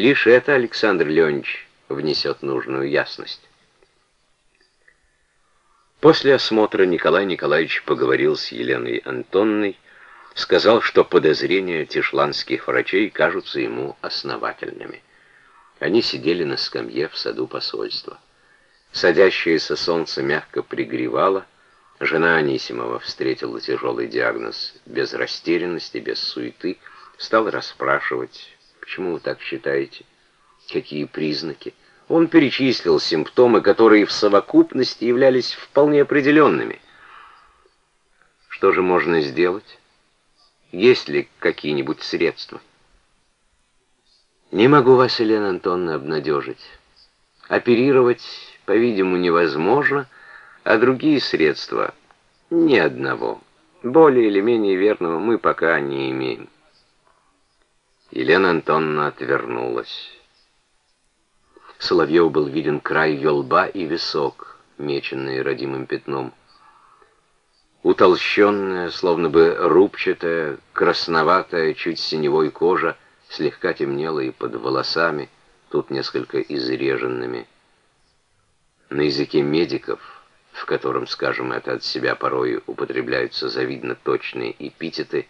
Лишь это Александр Леонидович внесет нужную ясность. После осмотра Николай Николаевич поговорил с Еленой Антонной, сказал, что подозрения тишландских врачей кажутся ему основательными. Они сидели на скамье в саду посольства. Садящееся солнце мягко пригревало, жена Анисимова встретила тяжелый диагноз без растерянности, без суеты, стала расспрашивать, почему вы так считаете, какие признаки. Он перечислил симптомы, которые в совокупности являлись вполне определенными. Что же можно сделать? Есть ли какие-нибудь средства? Не могу вас, Елена Антоновна, обнадежить. Оперировать, по-видимому, невозможно, а другие средства — ни одного. Более или менее верного мы пока не имеем. Елена Антоновна отвернулась. Соловьеву был виден край ее лба и висок, меченный родимым пятном. Утолщенная, словно бы рубчатая, красноватая, чуть синевой кожа слегка темнела и под волосами, тут несколько изреженными. На языке медиков, в котором, скажем это от себя порой употребляются завидно точные эпитеты,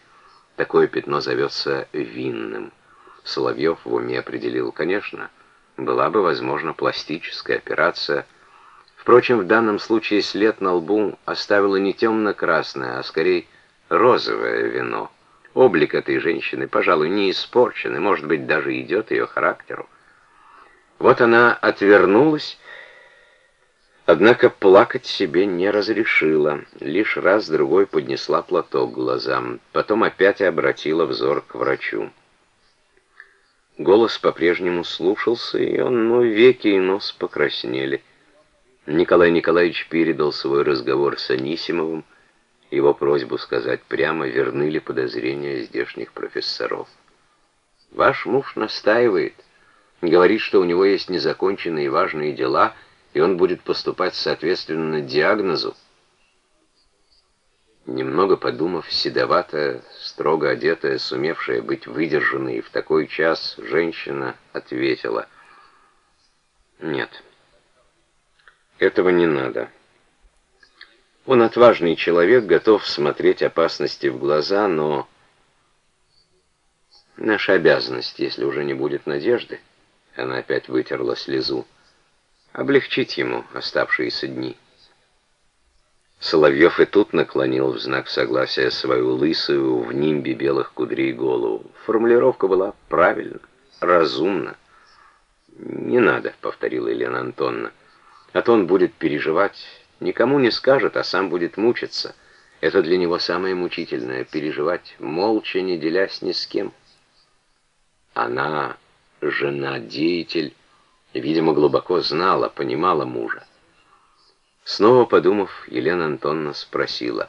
такое пятно зовется винным. Соловьев в уме определил, конечно, была бы возможна пластическая операция – Впрочем, в данном случае след на лбу оставило не темно-красное, а скорее розовое вино. Облик этой женщины, пожалуй, не испорчен, и, может быть, даже идет ее характеру. Вот она отвернулась, однако плакать себе не разрешила, лишь раз-другой поднесла платок к глазам, потом опять обратила взор к врачу. Голос по-прежнему слушался, и он, ну, веки и нос покраснели. Николай Николаевич передал свой разговор с Анисимовым, его просьбу сказать прямо, верны ли подозрения здешних профессоров. «Ваш муж настаивает, говорит, что у него есть незаконченные важные дела, и он будет поступать соответственно диагнозу». Немного подумав, седоватая, строго одетая, сумевшая быть выдержанной в такой час, женщина ответила «Нет». Этого не надо. Он отважный человек, готов смотреть опасности в глаза, но наша обязанность, если уже не будет надежды, она опять вытерла слезу, облегчить ему оставшиеся дни. Соловьев и тут наклонил в знак согласия свою лысую в нимбе белых кудрей голову. Формулировка была правильна, разумна. «Не надо», — повторила Елена Антоновна. А то он будет переживать, никому не скажет, а сам будет мучиться. Это для него самое мучительное — переживать, молча, не делясь ни с кем. Она, жена-деятель, видимо, глубоко знала, понимала мужа. Снова подумав, Елена Антоновна спросила,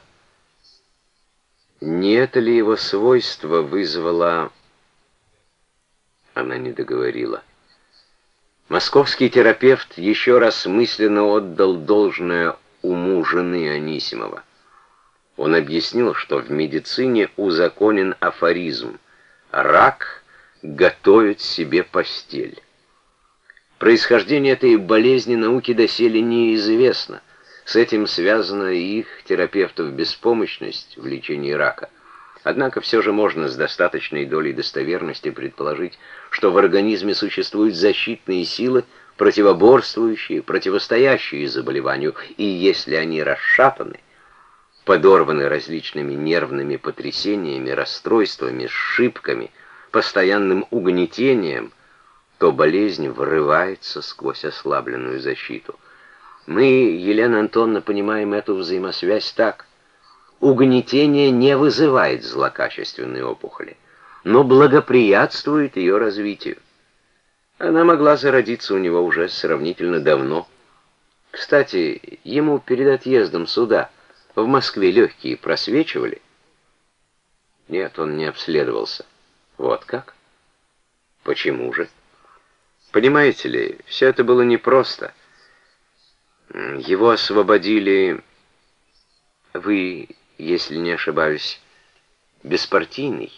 не это ли его свойство вызвало... Она не договорила. Московский терапевт еще раз мысленно отдал должное уму жены Анисимова. Он объяснил, что в медицине узаконен афоризм «рак готовит себе постель». Происхождение этой болезни науки доселе неизвестно. С этим связана и их терапевтов беспомощность в лечении рака – Однако все же можно с достаточной долей достоверности предположить, что в организме существуют защитные силы, противоборствующие, противостоящие заболеванию, и если они расшатаны, подорваны различными нервными потрясениями, расстройствами, сшибками, постоянным угнетением, то болезнь врывается сквозь ослабленную защиту. Мы, Елена Антоновна, понимаем эту взаимосвязь так – угнетение не вызывает злокачественной опухоли, но благоприятствует ее развитию. Она могла зародиться у него уже сравнительно давно. Кстати, ему перед отъездом сюда в Москве легкие просвечивали. Нет, он не обследовался. Вот как? Почему же? Понимаете ли, все это было непросто. Его освободили... Вы если не ошибаюсь, беспартийный.